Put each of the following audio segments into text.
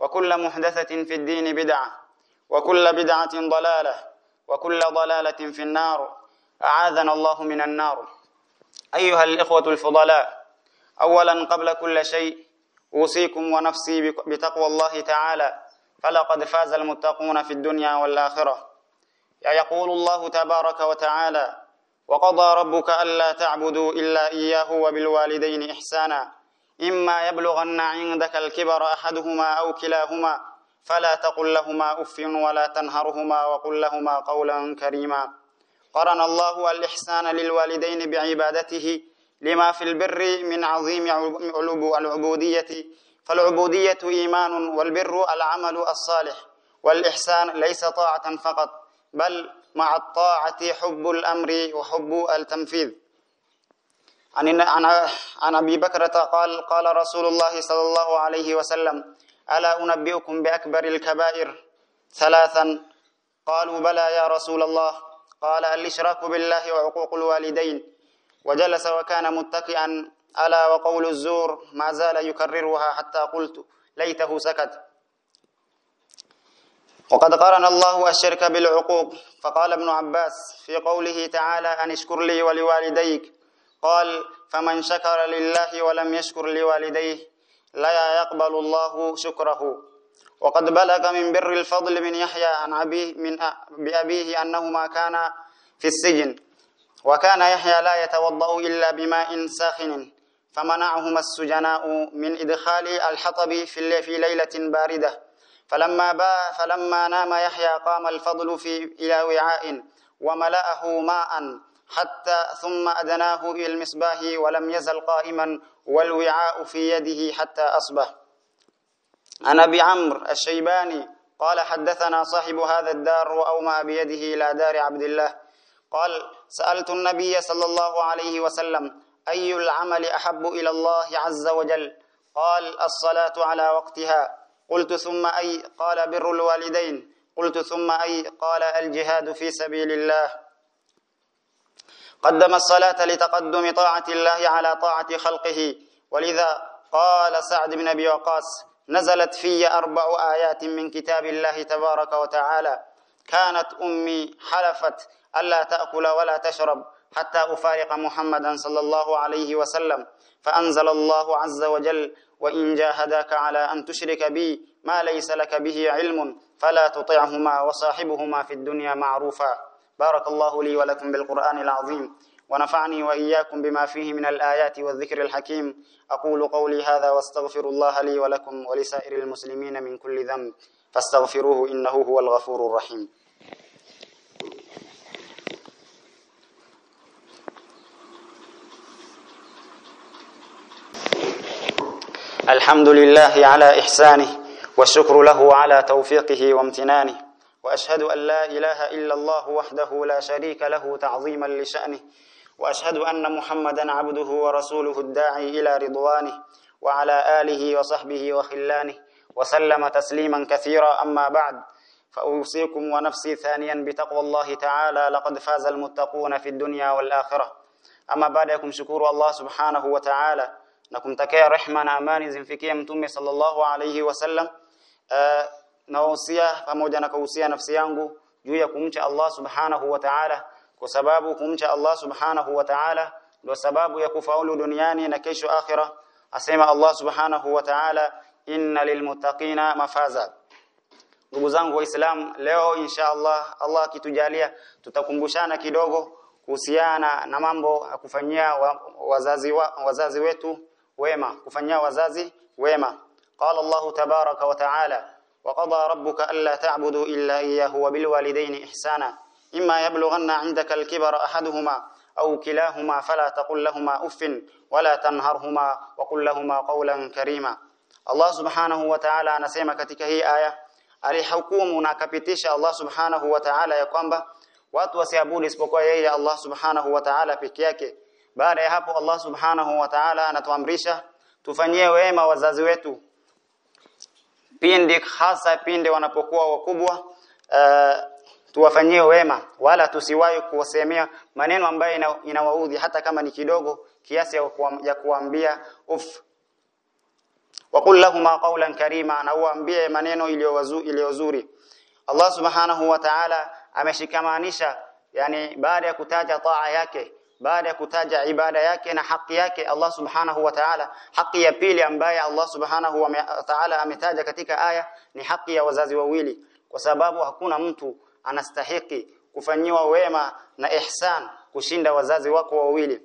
وكل محدثة في الدين بدعة وكل بدعة ضلالة وكل ضلالة في النار. أعاذنا الله من النار. أيها الإخوة الفضلاء اولا قبل كل شيء أوصيكم ونفسي بتقوى الله تعالى فلقد فاز المتقون في الدنيا والآخرة. يقول الله تبارك وتعالى وقضى ربك ألا تعبدوا إلا إياه وبالوالدين إحسانا. إما يبلغن عندك الكبر أحدهما أو كلاهما فلا تقل لهما أف ولا تنهرهما وقل لهما قولا كريما. قرن الله الإحسان للوالدين بعبادته لما في البر من عظيم العبودية. فالعبودية إيمان والبر العمل الصالح والإحسان ليس طاعة فقط بل مع الطاعة حب الأمر وحب التنفيذ. عن عن أبي بكرة قال قال رسول الله صلى الله عليه وسلم ألا أنبئكم بأكبر الكبائر ثلاثا؟ قالوا بلى يا رسول الله. قال الإشراك بالله وعقوق الوالدين. وجلس وكان متكئا. ألا وقول الزور ما زال يكررها حتى قلت ليته سكت. وقد قرن الله الشرك بالعقوق. فقال ابن عباس في قوله تعالى أن اشكر لي ولوالديك قال فمن شكر لله ولم يشكر لوالديه لا يقبل الله شكره. وقد بلغ من بر الفضل بن يحيى عن أبيه من بأبيه أنهما كان في السجن. وكان يحيى لا يتوضأ إلا بماء ساخن فمنعهما السجناء من إدخال الحطب في في ليلة باردة. فلما باء فلما نام يحيى قام الفضل في إلى وعاء وملأه ماء. حتى ثم أدناه إلى المصباح ولم يزل قائما والوعاء في يده حتى أصبح. عن أبي عمرو الشيباني قال حدثنا صاحب هذا الدار واومى بيده إلى دار عبد الله. قال سألت النبي صلى الله عليه وسلم أي العمل أحب إلى الله عز وجل؟ قال الصلاة على وقتها. قلت ثم أي؟ قال بر الوالدين. قلت ثم أي؟ قال الجهاد في سبيل الله. قدم الصلاة لتقدم طاعة الله على طاعة خلقه. ولذا قال سعد بن أبي وقاص نزلت في أربع آيات من كتاب الله تبارك وتعالى. كانت أمي حلفت ألا تأكل ولا تشرب حتى أفارق محمدا صلى الله عليه وسلم. فأنزل الله عز وجل وإن جاهداك على أن تشرك بي ما ليس لك به علم فلا تطعهما وصاحبهما في الدنيا معروفا. بارك الله لي ولكم بالقرآن العظيم ونفعني وإياكم بما فيه من الآيات والذكر الحكيم. أقول قولي هذا واستغفر الله لي ولكم ولسائر المسلمين من كل ذنب. فاستغفروه إنه هو الغفور الرحيم. الحمد لله على إحسانه والشكر له على توفيقه وامتنانه. وأشهد أن لا إله إلا الله وحده لا شريك له تعظيما لشأنه وأشهد أن محمدا عبده ورسوله الداعي إلى رضوانه وعلى آله وصحبه وخلانه وسلم تسليما كثيرا. أما بعد فأوصيكم ونفسي ثانيا بتقوى الله تعالى. لقد فاز المتقون في الدنيا والآخرة. أما بعد kumshukuru Allah subhanahu wa ta'ala na kumtakia rehma na amani zimfikie mtume sallallahu alayhi wasallam uh, nawahusia pamoja na kuhusia nafsi yangu juu ya kumcha Allah subhanahu wa ta'ala. Kwa sababu kumcha Allah subhanahu wa ta'ala ndio sababu ya kufaulu duniani na kesho akhira asema Allah subhanahu wa ta'ala inna lilmuttaqina mafaza. Ndugu zangu waislamu leo insha Allah Allah akitujalia tutakumbushana kidogo kuhusiana na mambo ya kufanyia wazazi wa, wazazi wetu wema kufanyia wazazi wema. Qala Allah tabaraka wa taala وقضى ربك ألا تعبدوا إلا إياه وبالوالدين إحسانا إما يبلغن عندك الكبر أحدهما أو كلاهما فلا تقل لهما أف ولا تنهرهما وقل لهما قولا كريما Allah subhanahu wa ta'ala anasema katika hii aya alihukumu na akapitisha Allah subhanahu wa ta'ala ya kwamba watu wasiabudu isipokuwa yeye Allah subhanahu wa ta'ala peke yake baada ya hapo Allah subhanahu wa ta'ala anatuamrisha tufanyie wema wazazi wetu pindi hasa pindi wanapokuwa wakubwa uh, tuwafanyie wema wala tusiwahi kuwasemea maneno ambayo inawaudhi hata kama ni kidogo kiasi ya kuambia uf waqul lahumma qawlan karima na uambie maneno iliyozuri Allah subhanahu wa ta'ala ameshikamanisha yani baada ya kutaja taa yake baada ya kutaja ibada yake na haki yake Allah subhanahu wa ta'ala haki ya pili ambaye Allah subhanahu wa ta'ala ametaja katika aya ni haki ya wazazi wawili. Kwa sababu hakuna mtu anastahiki kufanyiwa wema na ihsan kushinda wazazi wako wawili.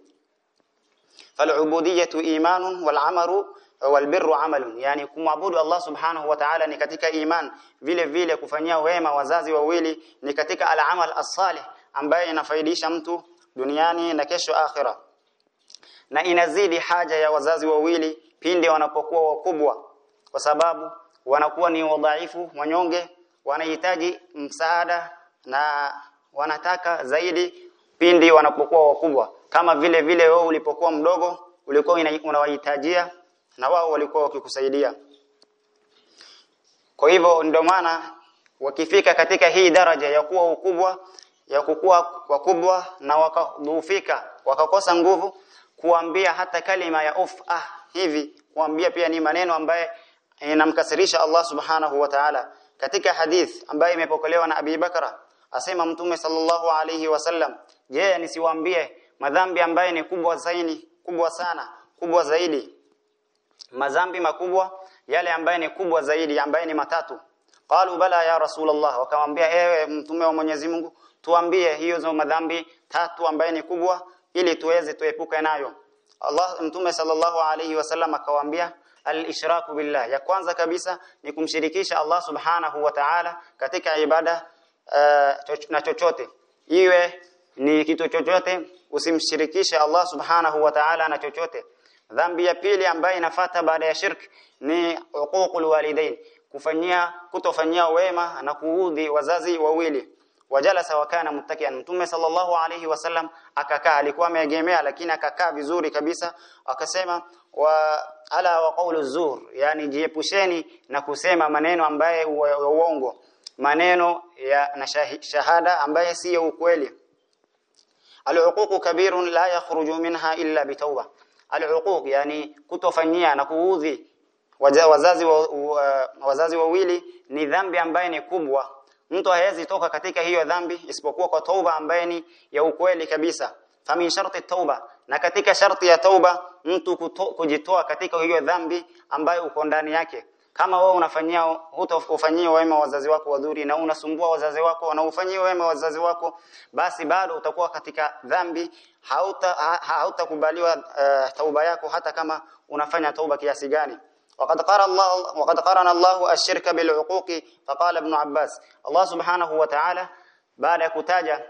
Falubudiyatu imanun wal walbirru amalun. Yani kumwabudu Allah subhanahu wa ta'ala ni katika iman. Vile vile kufanyia wema wazazi wawili ni katika al-amal as-salih ambaye inafaidisha mtu duniani na kesho akhira. Na inazidi haja ya wazazi wawili pindi wanapokuwa wakubwa kwa sababu wanakuwa ni wadhaifu wanyonge wanahitaji msaada na wanataka zaidi pindi wanapokuwa wakubwa. Kama vile vile wewe ulipokuwa mdogo ulikuwa unawahitajia na wao walikuwa wakikusaidia. Kwa hivyo ndio maana wakifika katika hii daraja ya kuwa ukubwa ya kukua wakubwa na wakadhuufika wakakosa nguvu kuambia hata kalima ya uf ah hivi kuambia pia ni maneno ambaye inamkasirisha Allah subhanahu wa ta'ala. Katika hadith ambaye imepokelewa na Abi Bakara asema mtume sallallahu alayhi wasallam je nisiwaambie madhambi ambaye ni kubwa zaidi kubwa sana kubwa zaidi? Madhambi makubwa yale ambaye ni kubwa zaidi ambaye ni matatu. Qalu bala ya rasulullah. Wakamwambia ewe mtume wa Mwenyezi Mungu tuambie hiyo zao madhambi tatu ambaye ni kubwa ili tuweze tuepuke nayo. Allah mtume sallallahu alayhi wasallam akawaambia al-ishraku billah. Ya kwanza kabisa ni kumshirikisha Allah subhanahu wa ta'ala katika ibada uh, na chochote. Iwe ni kitu chochote usimshirikishe Allah subhanahu wa ta'ala na chochote. Dhambi ya pili ambayo inafata baada ya shirk ni uququl walidain kufanyia kutofanyia wema na kuudhi wazazi wawili wajalasa wakana muttakian. Mtume sallallahu alayhi wasallam akakaa alikuwa ameegemea lakini akakaa vizuri kabisa akasema wa ala wa qawlu zur yani jiepusheni na kusema maneno ambaye uongo maneno ya na shahada ambaye si ya ukweli. Aluququ kabirun la yakhruju minha illa bitawba. Aluquq yani kutofanyia na kuudhi. Wazazi wa, wazazi wawili ni dhambi ambaye ni kubwa mtu hawezi toka katika hiyo dhambi isipokuwa kwa tauba ambaye ni ya ukweli kabisa. Famin sharti tauba na katika sharti ya tauba mtu kujitoa katika hiyo dhambi ambayo uko ndani yake. Kama wewe unafanyia hutofanyia wema wazazi wako wadhuri na unasumbua wazazi wako na ufanyia wema wazazi wako basi bado utakuwa katika dhambi. Hautakubaliwa hauta hautakubaliwa uh, tauba yako hata kama unafanya tauba kiasi gani وقد قرن الله وقد قرن الله الشرك بالعقوق فقال ابن عباس الله سبحانه وتعالى baada ya kutaja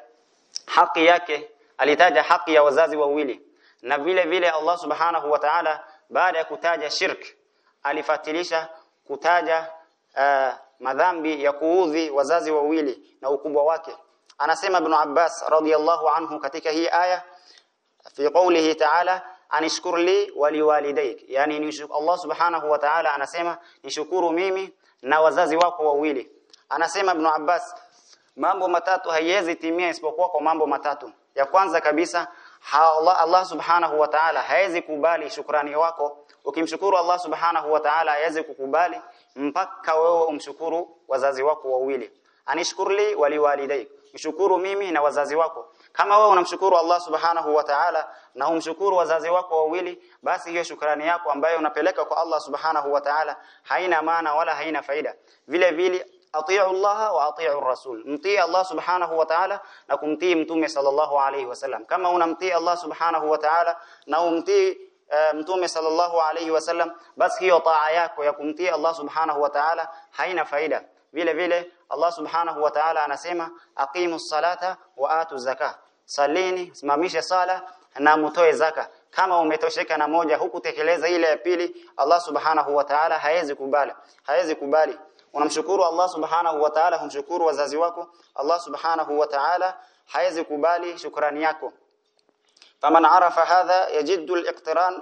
haki yake alitaja haki ya wazazi wawili na vile vile Allah subhanahu wa ta'ala baada ya kutaja shirk alifatilisha kutaja uh, madhambi ya kuudhi wazazi wawili na ukubwa wake anasema ibn Abbas radiyallahu anhu katika hii aya fi qawlihi ta'ala anishkur li waliwalidayk. Yani ni Allah subhanahu wa ta'ala anasema nishukuru mimi na wazazi wako wawili. Anasema ibn Abbas mambo matatu haiwezi timia isipokuwa kwa mambo matatu. Ya kwanza kabisa Allah, Allah subhanahu wa ta'ala hawezi kubali shukrani wako ukimshukuru Allah subhanahu wa ta'ala hawezi kukubali mpaka wewe umshukuru wazazi wako wawili. Anishkurli waliwalidayk nishukuru mimi na wazazi wako. Kama wewe unamshukuru Allah subhanahu wa ta'ala na umshukuru wazazi wako wawili basi hiyo shukrani yako ambayo unapeleka kwa Allah subhanahu wa ta'ala haina maana wala haina faida. Vile vile atiu Allah wa atiu Rasul. Mtii Allah subhanahu wa ta'ala na kumtii mtume sallallahu alayhi wasallam kama unamtii Allah subhanahu wa ta'ala na umtii uh, mtume sallallahu alayhi wasallam basi hiyo taa yako ya kumtii Allah subhanahu wa ta'ala haina faida vile vile Allah subhanahu wa ta'ala anasema aqimu salata wa atu zaka salini simamisha sala na mtoe zaka kama umetosheka na moja hukutekeleza ile ya pili Allah subhanahu wa ta'ala haezi kubali. Haezi kubali. Unamshukuru Allah subhanahu wa ta'ala humshukuru wazazi wako. Allah subhanahu wa ta'ala haezi kubali shukrani yako. Faman arafa hadha yajidu al-iqtiran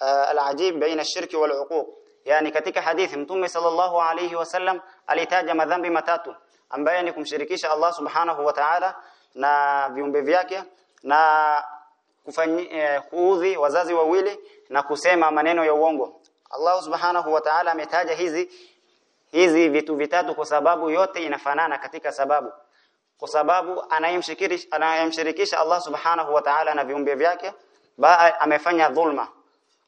al-ajib baina ash-shirki wal-uquq yani katika hadithi mtume sallallahu alayhi wasallam alitaja madhambi matatu ambayo ni kumshirikisha Allah subhanahu wa ta'ala na viumbe vyake na kufanyi, eh, kuudhi wazazi wawili na kusema maneno ya uongo. Allah subhanahu wa ta'ala ametaja hizi hizi vitu vitatu kwa sababu yote inafanana katika sababu. Kwa sababu anayemshirikisha anayemshirikisha Allah subhanahu wa ta'ala na viumbe vyake ba amefanya dhulma.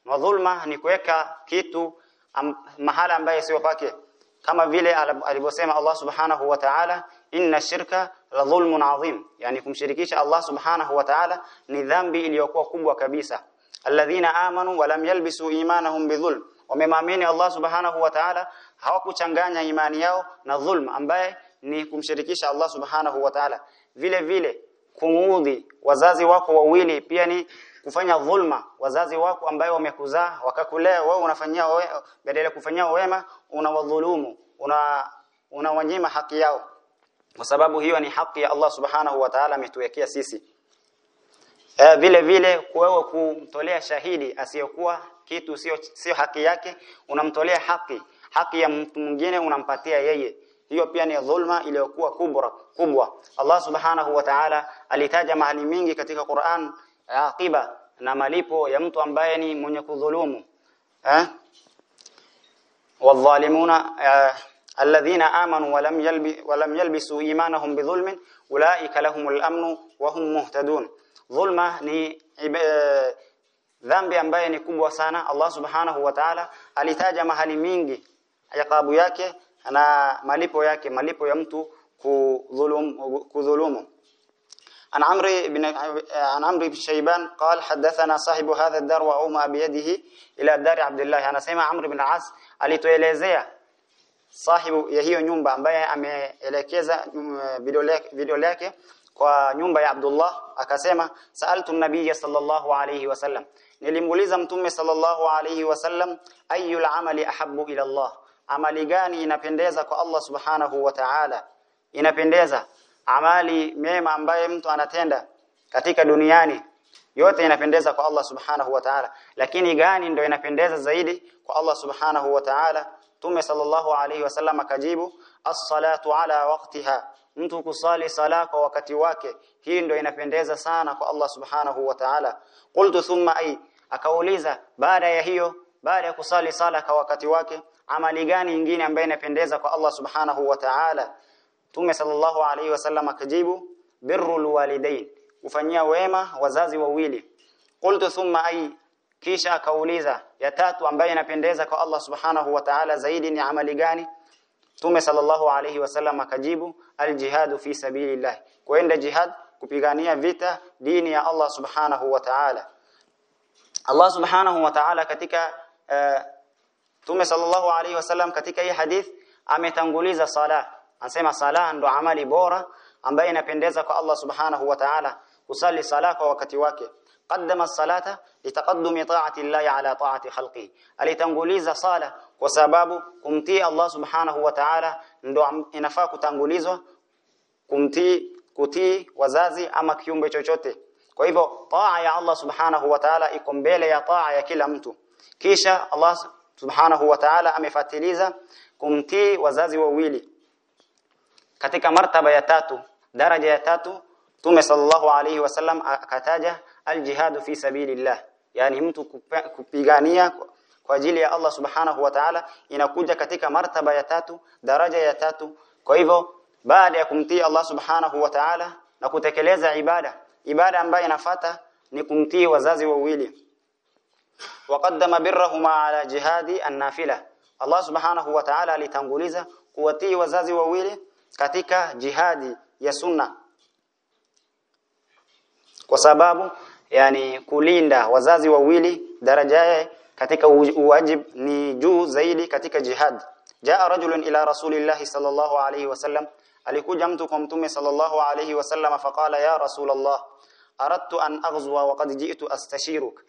Na dhulma ni kuweka kitu am, mahala ambaye sio pake. Kama vile alivyosema Allah subhanahu wa ta'ala inna shirka la dhulmun adhim yani kumshirikisha Allah subhanahu wa ta'ala ni dhambi iliyokuwa kubwa kabisa. Alladhina amanu wa lam yalbisu imanahum bidhulm. Wamemwamini Allah subhanahu wa ta'ala hawakuchanganya imani yao na dhulm ambaye ni kumshirikisha Allah subhanahu wa ta'ala. Vile vile kumuudhi wazazi wako wawili pia ni kufanya dhulma. Wazazi wako ambayo wamekuzaa wakakulea wewe unafanyia badala kufanyia wema unawadhulumu una unawanyima haki yao. Kwa sababu hiyo ni haki ya Allah subhanahu wa ta'ala ametuwekea sisi. E, vile vile wewe kumtolea shahidi asiyokuwa kitu sio sio haki yake unamtolea haki. Haki ya mtu mwingine unampatia yeye. Hiyo pia ni dhulma iliyokuwa kubwa kubwa. Allah subhanahu wa ta'ala alitaja mahali mingi katika Qur'an aqiba na malipo ya mtu ambaye ni mwenye kudhulumu eh wadhalimuna alladhina amanu wa yalbi wa yalbisu imanahum bidhulmin ulaika lahumul amnu wa hum muhtadun. Dhulma ni dhambi ambaye ni kubwa sana. Allah subhanahu wa ta'ala alitaja mahali mingi yakabu yake na malipo yake malipo ya mtu kudhulumu عن عمرو بن عن عمرو بن شيبان قال حدثنا صاحب هذا الدار واوما بيده الى دار عبد الله anasema Amr ibn As alituelezea sahibu ya hiyo nyumba ambaye ameelekeza video yake kwa nyumba ya Abdullah akasema saaltu nabiy sallallahu alayhi wasallam nilimuuliza mtume sallallahu alayhi wasallam ayul amali ahabbu ila Allah amali gani inapendeza kwa Allah subhanahu wa ta'ala inapendeza amali mema ambaye mtu anatenda katika duniani yote inapendeza kwa Allah subhanahu wa ta'ala. Lakini gani ndio inapendeza zaidi kwa Allah subhanahu wa ta'ala? Tume sallallahu alayhi wasallam akajibu as-salatu ala waqtiha. Mtu kusali sala kwa wakati wake hii ndio inapendeza sana kwa Allah subhanahu wa ta'ala. Qultu thumma ay akauliza baada ya hiyo baada ya kusali sala kwa wakati wake amali gani nyingine ambayo inapendeza kwa Allah subhanahu wa ta'ala Tume sallallahu alaihi wasallam akajibu birrul walidain kufanyia wema wazazi wawili. Qultu thumma ay kisha akauliza ya tatu ambayo inapendeza kwa Allah subhanahu wa ta'ala zaidi ni amali gani? Mtume sallallahu alaihi wasallam akajibu aljihadu fi sabilillah kuenda jihad kupigania vita dini ya Allah subhanahu wa ta'ala. Allah subhanahu wa ta'ala katika uh, sallallahu alaihi wasallam katika hii hadith ametanguliza sala anasema sala ndo amali bora ambayo inapendeza kwa Allah subhanahu wa ta'ala kusali sala kwa wakati wake. Qaddama salata litaqaddumi ta'ati Allah ala ta'ati khalqi alitanguliza sala kwa sababu kumtii Allah subhanahu wa ta'ala ndo inafaa kutangulizwa kumtii kutii wazazi ama kiumbe chochote. Kwa hivyo taa ya Allah subhanahu wa ta'ala iko mbele ya taa ya kila mtu. Kisha Allah subhanahu wa ta'ala amefatiliza kumtii wazazi wawili katika martaba ya tatu daraja ya tatu Tume sallallahu alayhi wasallam akataja aljihad fi sabilillah. Yani mtu kupigania kwa ajili ya Allah subhanahu wa ta'ala inakuja katika martaba ya tatu daraja ya tatu. Kwa hivyo baada ya kumtii Allah subhanahu wa ta'ala na kutekeleza ibada ibada ambayo inafata ni kumtii wazazi wawili. Waqaddama birrahuma ala jihadi an-nafila. Allah subhanahu wa ta'ala alitanguliza kuwatii wazazi wawili katika jihadi ya sunna. Kwa sababu yani kulinda wazazi wawili daraja katika uwajib ni juu zaidi katika jihad. Jaa rajulun ila rasulillahi sallallahu alayhi wasallam alikuja mtu kwa mtume sallallahu alayhi wasallam faqala ya rasulullah aradtu an aghzwa wa qad ji'tu astashiruk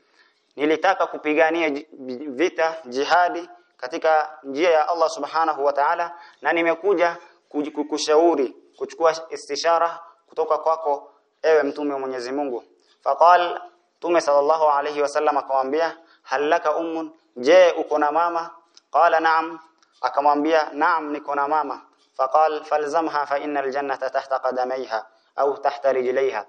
nilitaka kupigania vita jihadi katika njia ya Allah subhanahu wa ta'ala na nimekuja kukushauri kuchukua istishara kutoka kwako ewe mtume wa Mwenyezi Mungu. Faqal tume sallallahu alayhi wasallam akamwambia halaka ummun? Je uko na mama? Qala na'am. Akamwambia na'am niko na mama. Faqal falzamha fa innal jannata tahta qadamaiha au tahta rijlaiha.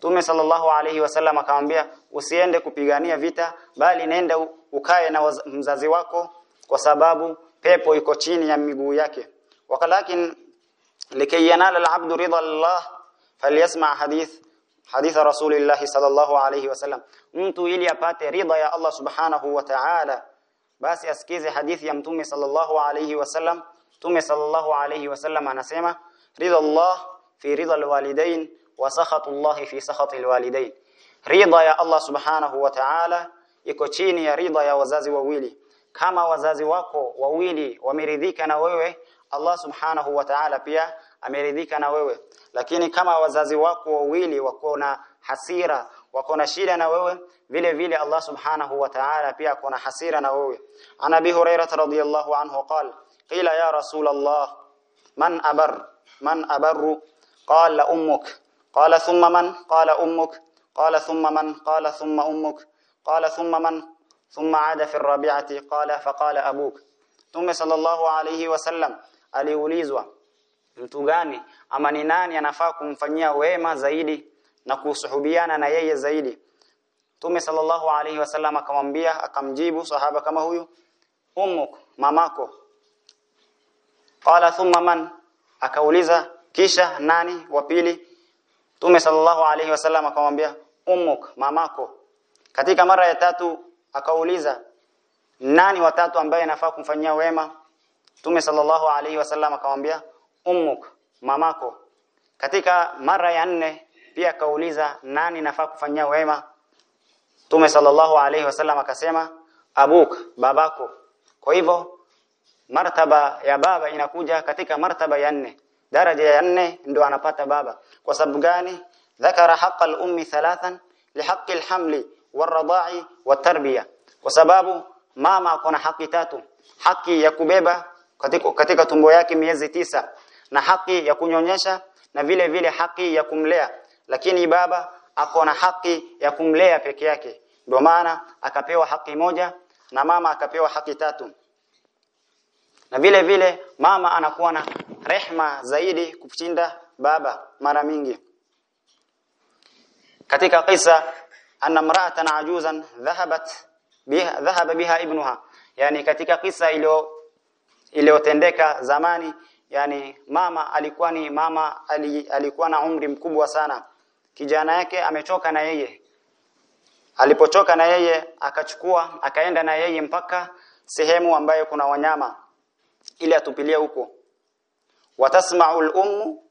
Tume sallallahu alayhi wasallam akamwambia usiende kupigania vita bali nenda ukae na mzazi wako kwa sababu pepo iko chini ya miguu yake ولكن لكي ينال العبد رضا الله فليسمع حديث حديث رسول الله صلى الله عليه وسلم. انت إلى يطاط رضا يا الله سبحانه وتعالى. بس اسكيز حديث يمتم صلى الله عليه وسلم. تم صلى الله عليه وسلم أنا سيما. رضا الله في رضا الوالدين وسخط الله في سخط الوالدين. رضا يا الله سبحانه وتعالى. iko chini ya rida ya wazazi wawili kama wazazi wako wawili wameridhika na wewe Allah subhanahu wa ta'ala pia ameridhika na wewe lakini kama wazazi wako wawili wako na hasira wako na shida na wewe vile vile Allah subhanahu wa ta'ala pia kuna hasira na wewe ana Abi Hurairah radhiyallahu anhu qala qila ya rasul Allah man abar man abarru qala ummuk qala thumma man qala ummuk qala thumma man qala thumma ummuk qala thumma man thumma aada fi ar-rabi'ati qala faqala abuk Tume sallallahu alayhi wasallam aliulizwa mtu gani ama ni nani anafaa kumfanyia wema zaidi na kusuhubiana na yeye zaidi? Tume sallallahu alayhi wasallam akamwambia akamjibu sahaba kama huyu ummuk mamako. Qala thumma man? Akauliza kisha nani wa pili? Tume sallallahu alayhi wasallam akamwambia ummuk mamako. Katika mara ya tatu akauliza nani watatu ambaye anafaa kumfanyia wema Tume sallallahu alaihi wasallam akamwambia ummuk mamako. Katika mara ya nne pia akauliza nani nafaa kufanyia wema? Mtume sallallahu alaihi wasallam akasema abuk babako. Kwa hivyo martaba ya baba inakuja katika martaba ya nne. Daraja ya nne ndio anapata baba. Kwa sababu gani? Dhakara haqqa al-ummi thalathan lihaqqi al-hamli war-radha'i kwa sababu mama akona haki tatu. Haki ya kubeba katika, katika tumbo yake miezi tisa na haki ya kunyonyesha na vile vile haki ya kumlea. Lakini baba ako na haki ya kumlea peke yake. Ndio maana akapewa haki moja na mama akapewa haki tatu. Na vile vile mama anakuwa na rehma zaidi kushinda baba mara mingi. Katika kisa anna mra'atan ajuzan dhahabat biha dhahaba biha ibnuha. Yani katika kisa iliyo iliyotendeka zamani yani mama alikuwa ni mama ali, alikuwa na umri mkubwa sana. Kijana yake amechoka na yeye. Alipochoka na yeye akachukua akaenda na yeye mpaka sehemu ambayo kuna wanyama. Ili atupilie huko. Watasma'ul al-ummu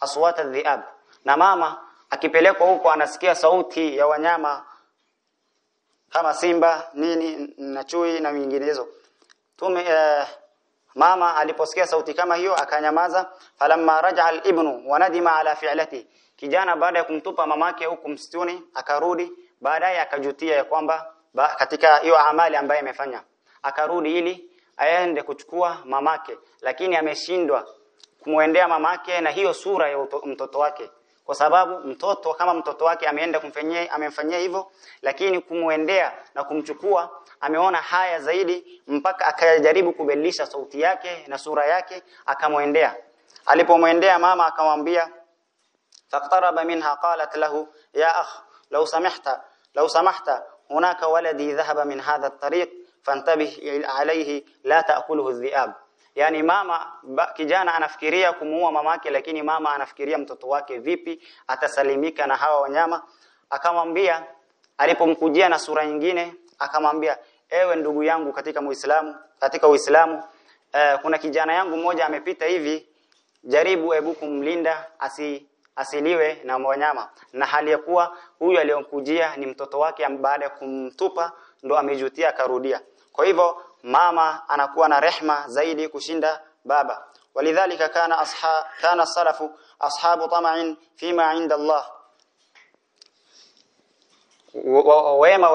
aswat adh-dhi'ab na mama akipelekwa huko anasikia sauti ya wanyama kama simba nini na chui na minginezo tume eh, mama aliposikia sauti kama hiyo akanyamaza. Falamma raja al-ibnu wanadima ala fi'lati. Kijana baada ya kumtupa mamake huko msituni akarudi. Baadaye akajutia ya kwamba ba, katika hiyo amali ambaye amefanya. Akarudi ili aende kuchukua mamake. Lakini ameshindwa kumwendea mamake na hiyo sura ya mtoto wake kwa sababu mtoto kama mtoto wake ameenda kumfanyia amemfanyia hivyo lakini kumuendea na kumchukua ameona haya zaidi mpaka akajaribu kubadilisha sauti yake na sura yake akamwendea. Alipomwendea mama akamwambia faqtaraba minha qalat lahu ya akh law samahta law samahta hunaka waladi dhahaba min hadha at-tariq fantabih alayhi la ta'kuluhu adh-dhi'ab yani mama kijana anafikiria kumuua mamake lakini mama anafikiria mtoto wake vipi atasalimika na hawa wanyama. Akamwambia alipomkujia na sura nyingine akamwambia ewe ndugu yangu katika Muislamu katika Uislamu eh, kuna kijana yangu mmoja amepita hivi jaribu ebu kumlinda asi asiliwe na wanyama. Na hali ya kuwa huyu aliyomkujia ni mtoto wake baada ya kumtupa ndo amejutia akarudia. Kwa hivyo mama anakuwa na rehma zaidi kushinda baba. Walidhalika kana asha kana salafu ashabu tama'in fima 'inda Allah wema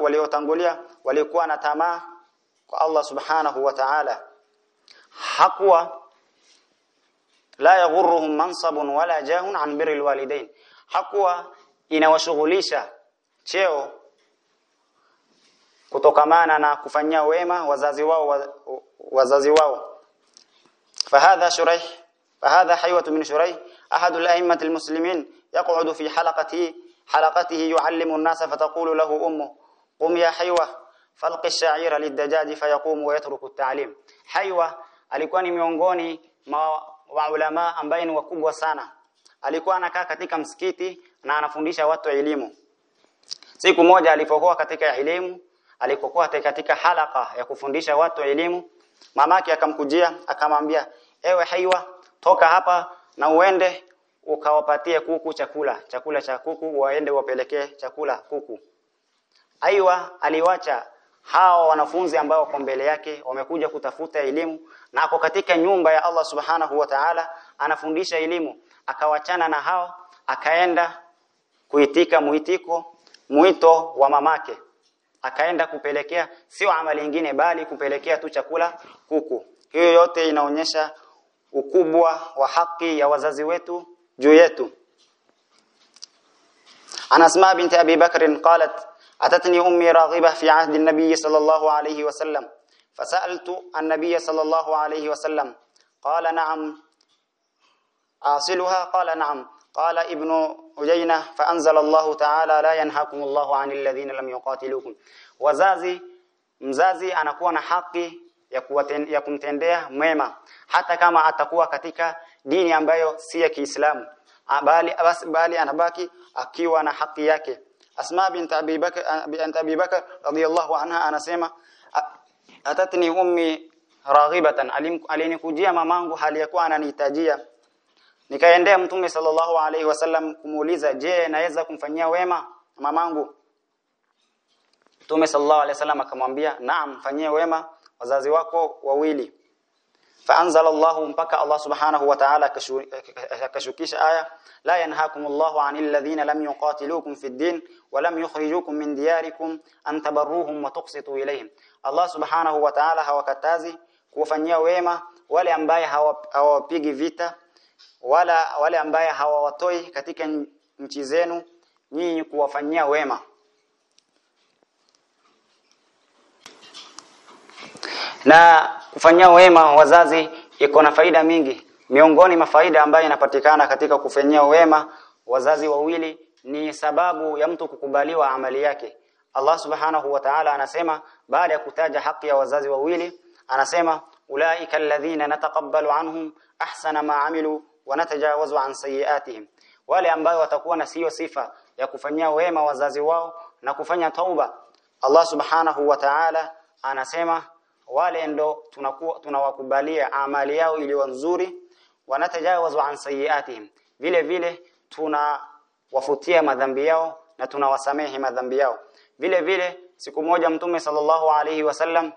waliotangulia walikuwa na tamaa kwa Allah subhanahu wa ta'ala. Hakuwa la yaghurruhum mansabun wala jahun an birril walidain. Hakuwa inawashughulisha cheo kutokamana na kufanyia wema wazazi wao wazazi wao fahadha shuraih fahadha haywatu min shuraih ahad al-a'immat al-muslimin yaq'udu fi halaqatihi halaqatihi yu'allimu an-nasa fataqulu lahu ummu qum ya haywa falqi ash-sha'ira lid-dajaj fayaqumu wa yatruku at-ta'lim haywa alikuwa ni miongoni wa ulama ambaye ni wakubwa sana alikuwa anakaa katika msikiti na anafundisha watu elimu siku moja alipokuwa katika elimu alipokuwa katika halaka ya kufundisha watu elimu mamake akamkujia akamwambia ewe haiwa toka hapa na uende ukawapatie kuku chakula. Chakula cha kuku waende wapelekee chakula kuku. Aiwa aliwacha hao wanafunzi ambao wako mbele yake wamekuja kutafuta elimu na ako katika nyumba ya Allah subhanahu wa ta'ala anafundisha elimu. Akawachana na hao akaenda kuitika muitiko mwito wa mamake akaenda kupelekea sio amali nyingine bali kupelekea tu chakula kuku hiyo yote inaonyesha ukubwa wa haki ya wazazi wetu juu yetu Anasma binti Abi Bakr qalat أتتني أمي راغبة في عهد النبي صلى الله عليه وسلم فسألت النبي صلى الله عليه وسلم قال نعم أصلها قال نعم qala ibnu ujaina fa anzala Allahu ta'ala la yanhakumullahu 'anil ladhina lam yuqatilukum wazazi mzazi anakuwa na haki ya, kuwaten, ya kumtendea mema hata kama atakuwa katika dini ambayo si ya Kiislamu. Ah, bali bali anabaki akiwa na haki yake. Asma bint Abi Bakr bint Abi Bakr radiyallahu anha anasema atatni ummi raghibatan. Alinikujia mamangu hali yakuwa ananihitajia nikaendea mtume sallallahu alaihi wasallam kumuuliza je naweza kumfanyia wema mamangu? Mtume sallallahu alaihi wasallam akamwambia naam fanyie wema wazazi wako wawili. Faanzala Allahu mpaka Allah subhanahu wa ta'ala akashukisha aya la yanhaakumullahu 'anil ladhina lam yuqatilukum fid din wa lam yukhrijukum min diyarikum an tabarruhum wa tuqsitu ilayhim. Allah subhanahu wa ta'ala hawakatazi kuwafanyia wema wale ambaye hawapigi vita wala wale ambaye hawawatoi katika nchi zenu nyinyi kuwafanyia wema. Na kufanyia wema wazazi iko na faida mingi. Miongoni mwa faida ambayo inapatikana katika kufanyia wema wazazi wawili ni sababu ya mtu kukubaliwa amali yake. Allah subhanahu wa ta'ala anasema baada ya kutaja haki ya wazazi wawili anasema alladhina nataqabbalu anhum ahsana ma amilu wa natajawazu an sayiatihim. Wale ambao watakuwa na sio sifa ya kufanyia wema wazazi wao na kufanya tauba Allah subhanahu wa ta'ala anasema wale ndo tunakuwa tunawakubalia amali yao iliyo nzuri wanatajawazu an sayiatihim. Vile vile tunawafutia madhambi yao na tunawasamehe madhambi yao. Vile vile siku moja mtume sallallahu alayhi wasallam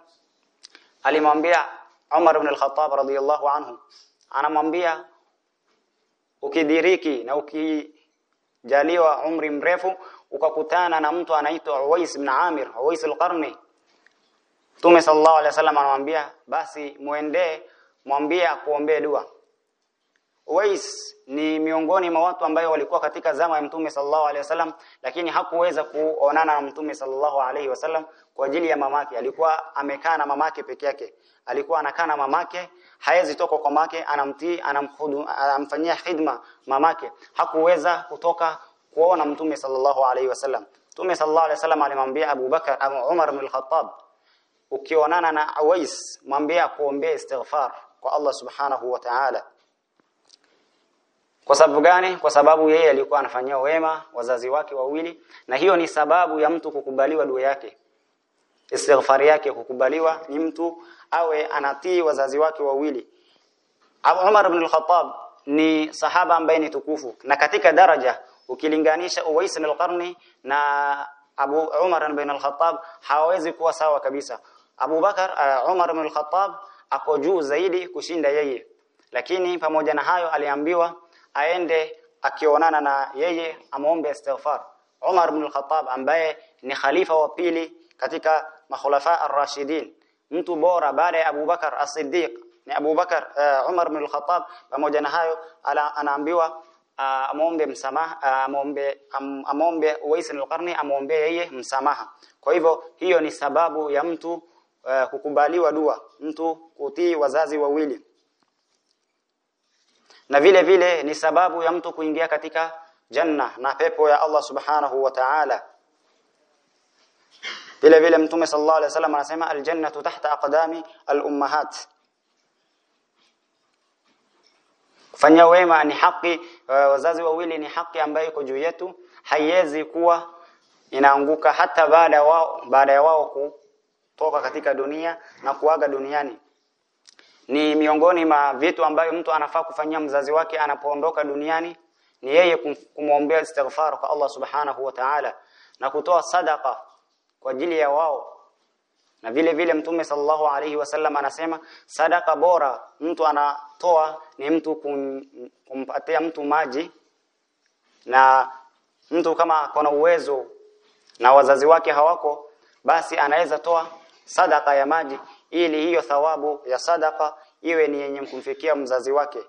alimwambia Umar ibn al-Khattab radiyallahu anhu anamwambia ukidiriki na ukijaliwa umri mrefu ukakutana na mtu anaitwa Uwais ibn Amir Uwais al-Qarni Mtume sallallahu alaihi wasallam anamwambia basi muende mwambie akuombee dua. Uwais ni miongoni mwa watu ambao walikuwa katika zama ya Mtume sallallahu alaihi wasallam lakini hakuweza kuonana na Mtume sallallahu alaihi wasallam kwa ajili ya mamake. Alikuwa amekaa na mamake peke yake. Alikuwa anakaa na mamake, haezi toka kwa mamake, anamtii, anamfanyia hidma mamake. Hakuweza kutoka kuona Mtume sallallahu alaihi wasallam. Mtume sallallahu alaihi wasallam alimwambia Abu Bakar au Umar ibn al-Khattab ukionana na Uwais mwambie akuombee istighfar kwa Allah subhanahu wa ta'ala kwa sababu gani? Kwa sababu yeye alikuwa anafanyia wema wazazi wake wawili na hiyo ni sababu ya mtu kukubaliwa dua yake. Istighfar yake kukubaliwa ni mtu awe anatii wazazi wake wawili. Umar ibn al-Khattab ni sahaba ambaye ni tukufu na katika daraja ukilinganisha Uwais ibn al-Qarni na Abu Umar ibn al-Khattab hawezi kuwa sawa kabisa. Abu Bakar uh, Umar ibn al-Khattab ako juu zaidi kushinda yeye. Lakini pamoja na hayo aliambiwa aende akionana na yeye amuombe istighfar. Umar ibn al-Khattab ambaye ni khalifa wa pili katika makhulafa ar-rashidin. Mtu bora baada ya Abu Bakar as-Siddiq ni Abu Bakar uh, Umar ibn al-Khattab pamoja na hayo ala, anaambiwa uh, amuombe msamaha uh, amuombe am, amuombe Uwais al-Qarni amuombe yeye msamaha. Kwa hivyo hiyo ni sababu ya mtu uh, kukubaliwa dua mtu kutii wazazi wawili na vile vile ni sababu ya mtu kuingia katika janna na pepo ya Allah subhanahu wa ta'ala. Vile vile mtume sallallahu alaihi wasallam anasema aljannatu tahta aqdami alummahat. Kufanya wema ni haki uh, wazazi wawili ni haki ambayo iko juu yetu. Haiwezi kuwa inaanguka hata baada wao baada ya wao kutoka katika dunia na kuaga duniani ni miongoni ma vitu ambayo mtu anafaa kufanyia mzazi wake anapoondoka duniani ni yeye kumwombea istighfar kwa Allah subhanahu wa ta'ala na kutoa sadaka kwa ajili ya wao. Na vile vile mtume sallallahu alaihi wasallam anasema sadaka bora mtu anatoa ni mtu kum, kumpatia mtu maji na mtu kama akona uwezo na wazazi wake hawako basi anaweza toa sadaka ya maji ili hiyo thawabu ya sadaka iwe ni yenye kumfikia mzazi wake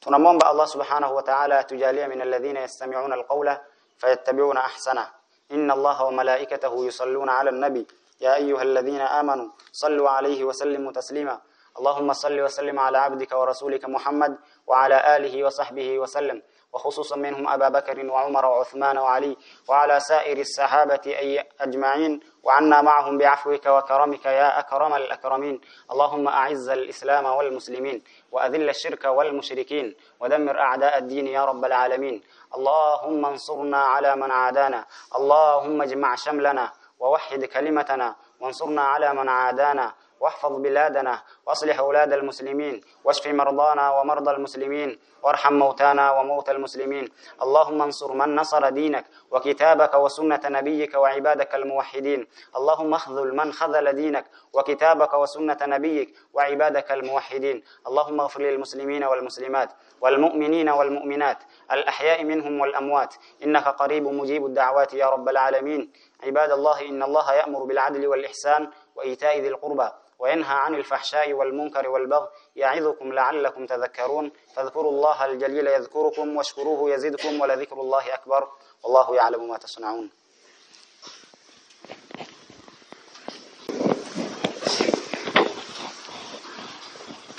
tunamwomba Allah subhanahu wa ta'ala atujalie min alladhina yastami'una alqawla fayattabi'una ahsana inna Allaha wa malaikatahu yusalluna 'ala an-nabi يا أيها الذين آمنوا صلوا عليه وسلموا تسليما اللهم صل وسلم على عبدك ورسولك محمد وعلى آله وصحبه وسلم وخصوصا منهم أبا بكر وعمر وعثمان وعلي وعلى سائر الصحابة أي أجمعين وعنا معهم بعفوك وكرمك يا أكرم الأكرمين. اللهم أعز الإسلام والمسلمين وأذل الشرك والمشركين ودمر أعداء الدين يا رب العالمين. اللهم انصرنا على من عادانا. اللهم اجمع شملنا ووحد كلمتنا وانصرنا على من عادانا. واحفظ بلادنا واصلح أولاد المسلمين واشف مرضانا ومرضى المسلمين وارحم موتانا وموتى المسلمين. اللهم انصر من نصر دينك وكتابك وسنة نبيك وعبادك الموحدين. اللهم اخذل من خذل دينك وكتابك وسنة نبيك وعبادك الموحدين. اللهم اغفر للمسلمين والمسلمات والمؤمنين والمؤمنات الأحياء منهم والأموات. إنك قريب مجيب الدعوات يا رب العالمين. عباد الله إن الله يأمر بالعدل والإحسان وإيتاء ذي القربى. وينهى عن الفحشاء والمنكر والبغي يعظكم لعلكم تذكرون فاذكروا الله الجليل يذكركم واشكروه يزدكم ولذكر الله أكبر والله يعلم ما تصنعون